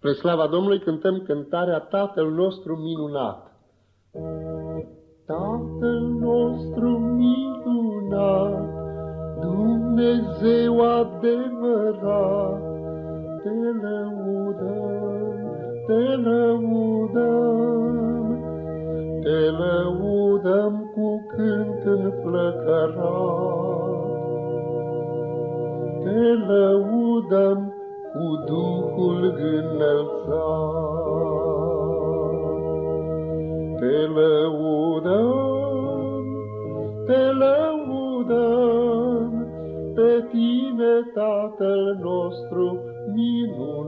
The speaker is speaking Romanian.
Spre slava Domnului cântăm cântarea Tatăl nostru minunat. Tatăl nostru minunat, Dumnezeu adevărat, Te lăudăm, Te lăudăm, Te lăudăm cu cânt înflăcărat. Te lăudăm cu Duhul înălțat. Te lăudăm, te lăudăm, pe tine, Tatăl nostru minunat.